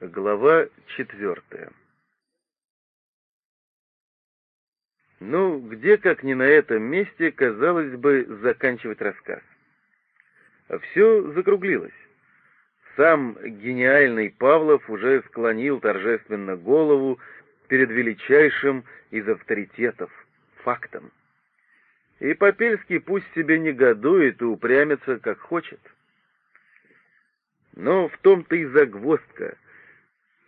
Глава четвертая Ну, где, как ни на этом месте, казалось бы, заканчивать рассказ. Все закруглилось. Сам гениальный Павлов уже склонил торжественно голову перед величайшим из авторитетов — фактом. И Попельский пусть себе негодует и упрямится, как хочет. Но в том-то и загвоздка,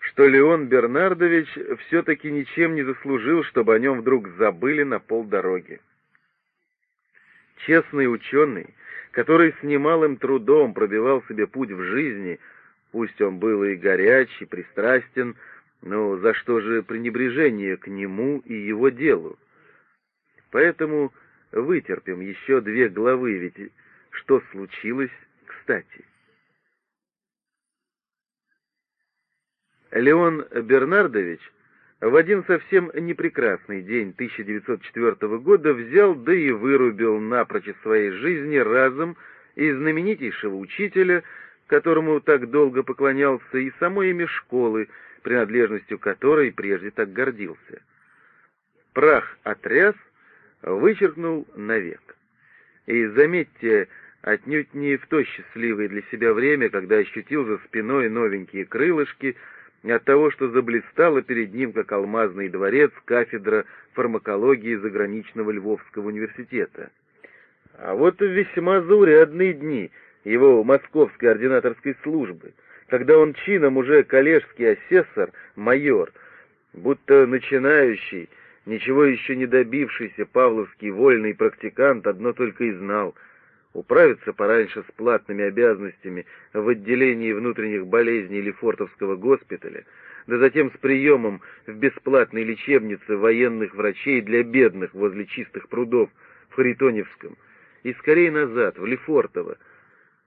что Леон Бернардович все-таки ничем не заслужил, чтобы о нем вдруг забыли на полдороги. Честный ученый, который с немалым трудом пробивал себе путь в жизни, пусть он был и горяч, и пристрастен, но за что же пренебрежение к нему и его делу? Поэтому вытерпим еще две главы, ведь что случилось кстати? Леон Бернардович в один совсем непрекрасный день 1904 года взял, да и вырубил напрочь из своей жизни разом и знаменитейшего учителя, которому так долго поклонялся, и само имя школы, принадлежностью которой прежде так гордился. Прах отряс, вычеркнул навек. И заметьте, отнюдь не в то счастливое для себя время, когда ощутил за спиной новенькие крылышки — от того, что заблистала перед ним, как алмазный дворец, кафедра фармакологии заграничного Львовского университета. А вот весьма заурядные дни его московской ординаторской службы, когда он чином уже коллежский асессор, майор, будто начинающий, ничего еще не добившийся павловский вольный практикант, одно только и знал — управиться пораньше с платными обязанностями в отделении внутренних болезней Лефортовского госпиталя, да затем с приемом в бесплатной лечебнице военных врачей для бедных возле чистых прудов в Харитоневском, и скорее назад, в Лефортово,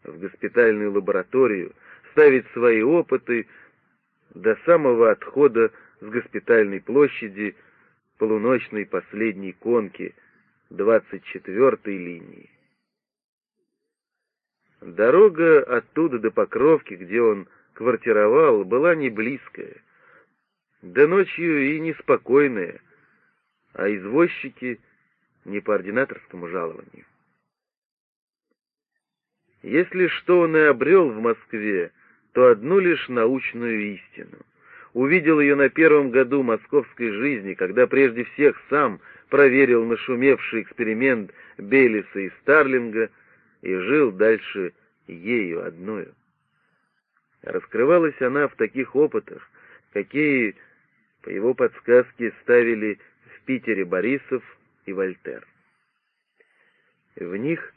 в госпитальную лабораторию, ставить свои опыты до самого отхода с госпитальной площади полуночной последней конки 24-й линии. Дорога оттуда до Покровки, где он квартировал, была не близкая, да ночью и неспокойная, а извозчики не по ординаторскому жалованию. Если что он и обрел в Москве, то одну лишь научную истину. Увидел ее на первом году московской жизни, когда прежде всех сам проверил нашумевший эксперимент Бейлиса и Старлинга — и жил дальше ею одною. Раскрывалась она в таких опытах, какие, по его подсказке, ставили в Питере Борисов и Вольтер. В них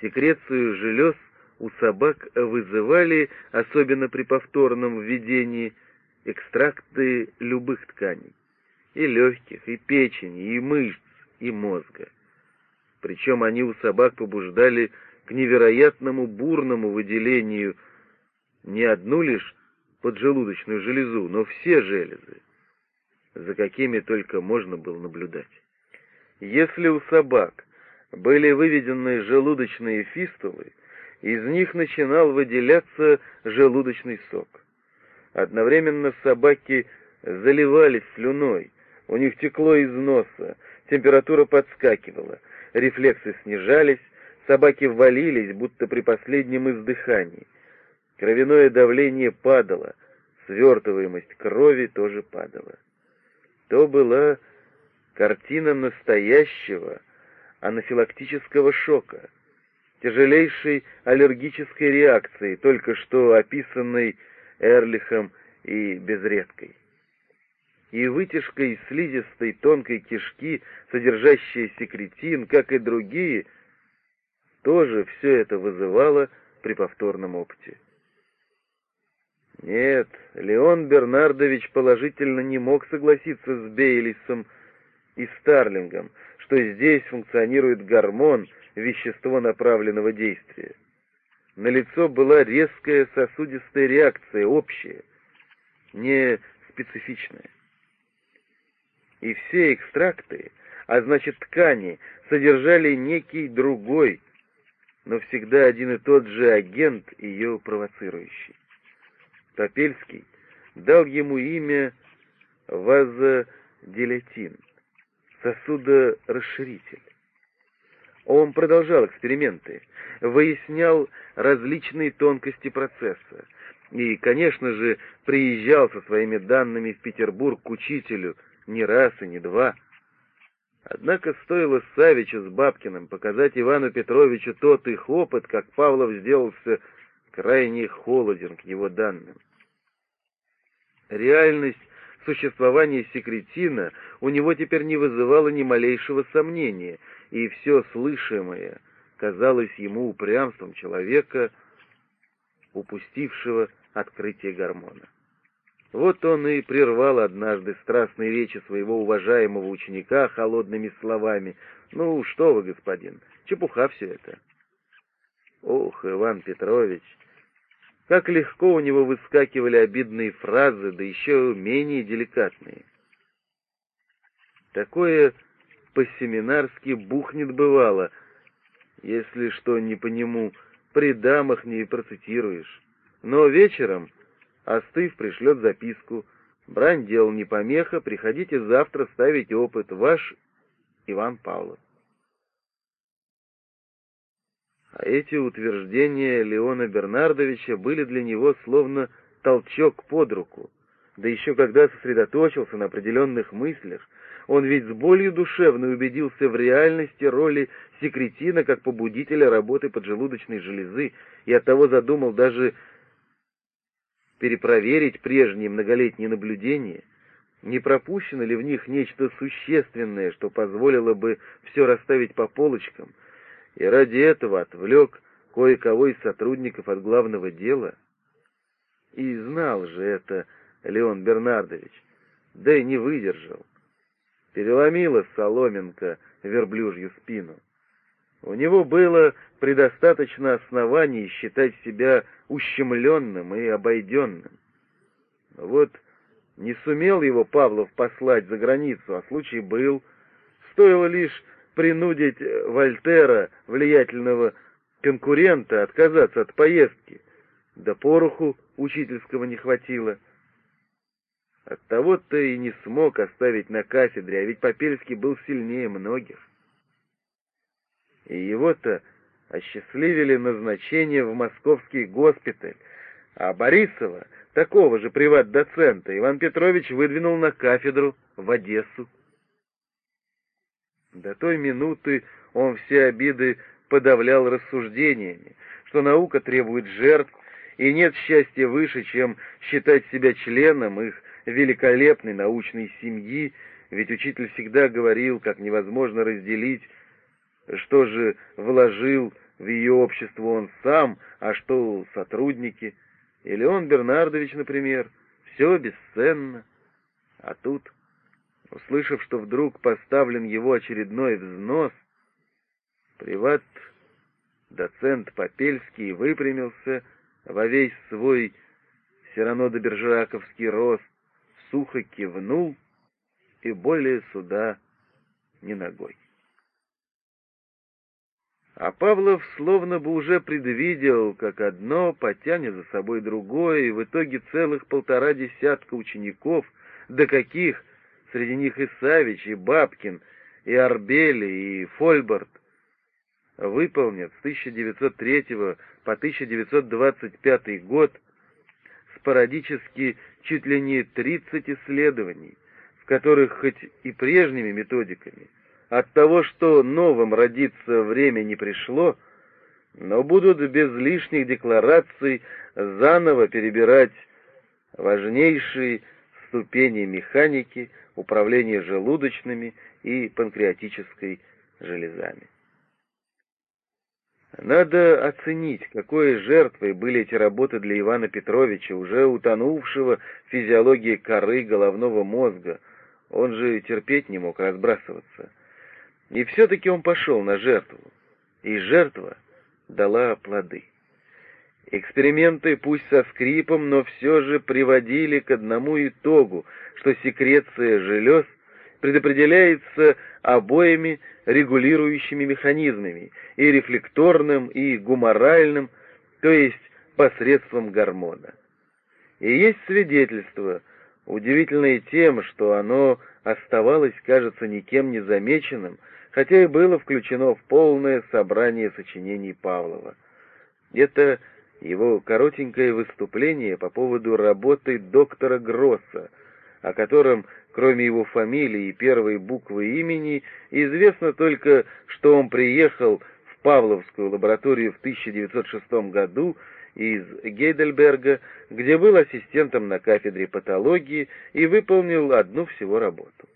секрецию желез у собак вызывали, особенно при повторном введении, экстракты любых тканей, и легких, и печени, и мышц, и мозга. Причем они у собак побуждали к невероятному бурному выделению не одну лишь поджелудочную железу, но все железы, за какими только можно было наблюдать. Если у собак были выведены желудочные фистулы, из них начинал выделяться желудочный сок. Одновременно собаки заливались слюной, у них текло из носа, температура подскакивала, рефлексы снижались, Собаки ввалились, будто при последнем издыхании. Кровяное давление падало, свертываемость крови тоже падала. То была картина настоящего анафилактического шока, тяжелейшей аллергической реакции, только что описанной Эрлихом и Безредкой. И вытяжка из слизистой тонкой кишки, содержащая секретин, как и другие – тоже все это вызывало при повторном опыте. Нет, Леон Бернардович положительно не мог согласиться с Бейлисом и Старлингом, что здесь функционирует гормон, вещество направленного действия. На лицо была резкая сосудистая реакция, общая, не специфичная. И все экстракты, а значит ткани, содержали некий другой, но всегда один и тот же агент, ее провоцирующий. Топельский дал ему имя вазодилетин, сосудорасширитель. Он продолжал эксперименты, выяснял различные тонкости процесса и, конечно же, приезжал со своими данными в Петербург к учителю не раз и не два. Однако стоило Савичу с Бабкиным показать Ивану Петровичу тот их опыт, как Павлов сделался крайне холоден к его данным. Реальность существования секретина у него теперь не вызывала ни малейшего сомнения, и все слышимое казалось ему упрямством человека, упустившего открытие гормона. Вот он и прервал однажды страстные речи своего уважаемого ученика холодными словами. «Ну, что вы, господин, чепуха все это». Ох, Иван Петрович, как легко у него выскакивали обидные фразы, да еще менее деликатные. Такое по-семинарски бухнет бывало, если что не по нему, при дамах не процитируешь. Но вечером, остыв, пришлет записку. Брань дел не помеха, приходите завтра ставить опыт. Ваш Иван Павлов. А эти утверждения Леона Бернардовича были для него словно толчок под руку. Да еще когда сосредоточился на определенных мыслях, он ведь с болью душевной убедился в реальности роли секретина как побудителя работы поджелудочной железы и оттого задумал даже перепроверить прежние многолетние наблюдения, не пропущено ли в них нечто существенное, что позволило бы все расставить по полочкам, и ради этого отвлек кое-кого из сотрудников от главного дела. И знал же это Леон Бернардович, да и не выдержал. Переломила соломинка верблюжью спину. У него было предостаточно оснований считать себя ущемленным и обойденным. Вот не сумел его Павлов послать за границу, а случай был. Стоило лишь принудить Вольтера, влиятельного конкурента, отказаться от поездки. Да пороху учительского не хватило. Оттого-то и не смог оставить на кафедре, а ведь Попельский был сильнее многих. И его-то осчастливили назначение в московский госпиталь, а Борисова, такого же приват-доцента, Иван Петрович выдвинул на кафедру в Одессу. До той минуты он все обиды подавлял рассуждениями, что наука требует жертв, и нет счастья выше, чем считать себя членом их великолепной научной семьи, ведь учитель всегда говорил, как невозможно разделить, что же вложил в ее общество он сам, а что сотрудники. И Леон Бернардович, например, все бесценно. А тут Услышав, что вдруг поставлен его очередной взнос, приват доцент Попельский выпрямился во весь свой все равно добержаковский рост, сухо кивнул и более сюда не ногой. А Павлов словно бы уже предвидел, как одно потянет за собой другое, и в итоге целых полтора десятка учеников, до каких Среди них и Савич, и Бабкин, и Арбели, и Фольберт. Выполнят с 1903 по 1925 год спорадически чуть ли не 30 исследований, в которых хоть и прежними методиками, от того, что новым родиться время не пришло, но будут без лишних деклараций заново перебирать важнейшие ступени механики, управления желудочными и панкреатической железами. Надо оценить, какой жертвой были эти работы для Ивана Петровича, уже утонувшего в физиологии коры головного мозга. Он же терпеть не мог разбрасываться. И все-таки он пошел на жертву, и жертва дала плоды. Эксперименты, пусть со скрипом, но все же приводили к одному итогу, что секреция желез предопределяется обоими регулирующими механизмами, и рефлекторным, и гуморальным, то есть посредством гормона. И есть свидетельство, удивительное тем, что оно оставалось, кажется, никем не замеченным, хотя и было включено в полное собрание сочинений Павлова. Это его коротенькое выступление по поводу работы доктора Гросса, о котором, кроме его фамилии и первой буквы имени, известно только, что он приехал в Павловскую лабораторию в 1906 году из Гейдельберга, где был ассистентом на кафедре патологии и выполнил одну всего работу.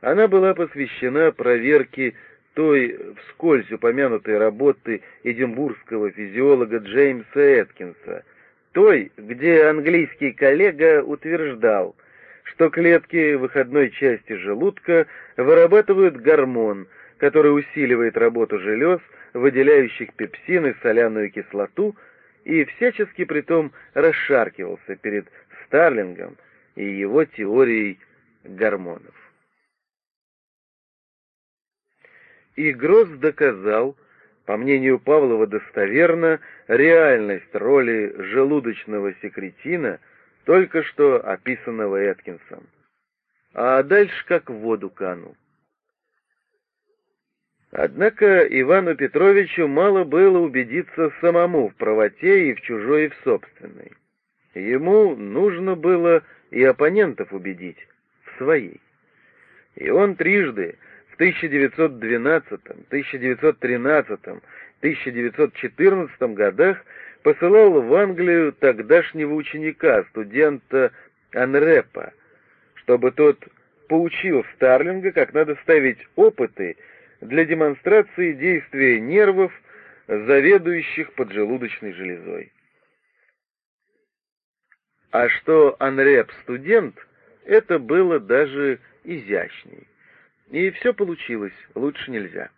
Она была посвящена проверке той вскользь упомянутой работы эдинбургского физиолога Джеймса Эткинса, той, где английский коллега утверждал, что клетки выходной части желудка вырабатывают гормон, который усиливает работу желез, выделяющих пепсин и соляную кислоту, и всячески притом расшаркивался перед Старлингом и его теорией гормонов. И Гросс доказал, по мнению Павлова достоверно, реальность роли желудочного секретина, только что описанного Эткинсом. А дальше как в воду канул. Однако Ивану Петровичу мало было убедиться самому в правоте и в чужой, и в собственной. Ему нужно было и оппонентов убедить в своей. И он трижды, в 1912, 1913, 1914 годах посылал в Англию тогдашнего ученика, студента Анрепа, чтобы тот поучил Старлинга, как надо ставить опыты для демонстрации действия нервов, заведующих поджелудочной железой. А что Анреп студент, это было даже изящней. И все получилось, лучше нельзя.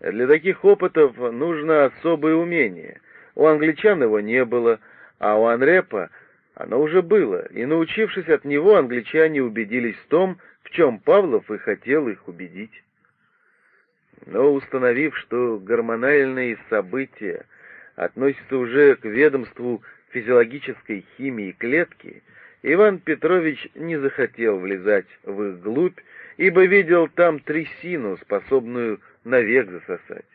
Для таких опытов нужно особое умение. У англичан его не было, а у Анрепа оно уже было, и, научившись от него, англичане убедились в том, в чем Павлов и хотел их убедить. Но установив, что гормональные события относятся уже к ведомству физиологической химии клетки, Иван Петрович не захотел влезать в их глубь ибо видел там трясину, способную навек засосать.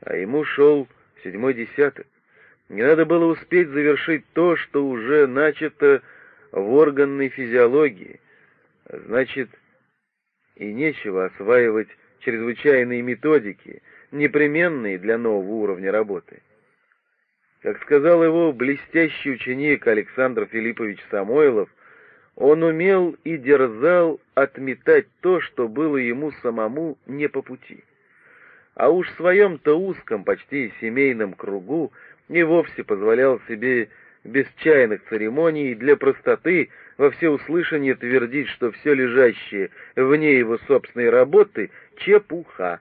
А ему шел седьмой десяток. Не надо было успеть завершить то, что уже начато в органной физиологии. Значит, и нечего осваивать чрезвычайные методики, непременные для нового уровня работы. Как сказал его блестящий ученик Александр Филиппович Самойлов, он умел и дерзал отметать то, что было ему самому не по пути. А уж в своем-то узком, почти семейном кругу не вовсе позволял себе без чайных церемоний для простоты во всеуслышание твердить, что все лежащее вне его собственной работы — чепуха.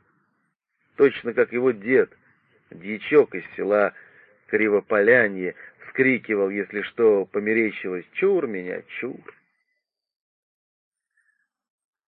Точно как его дед, дьячок из села Кривополянье, вскрикивал, если что померещилось «Чур меня, чур!»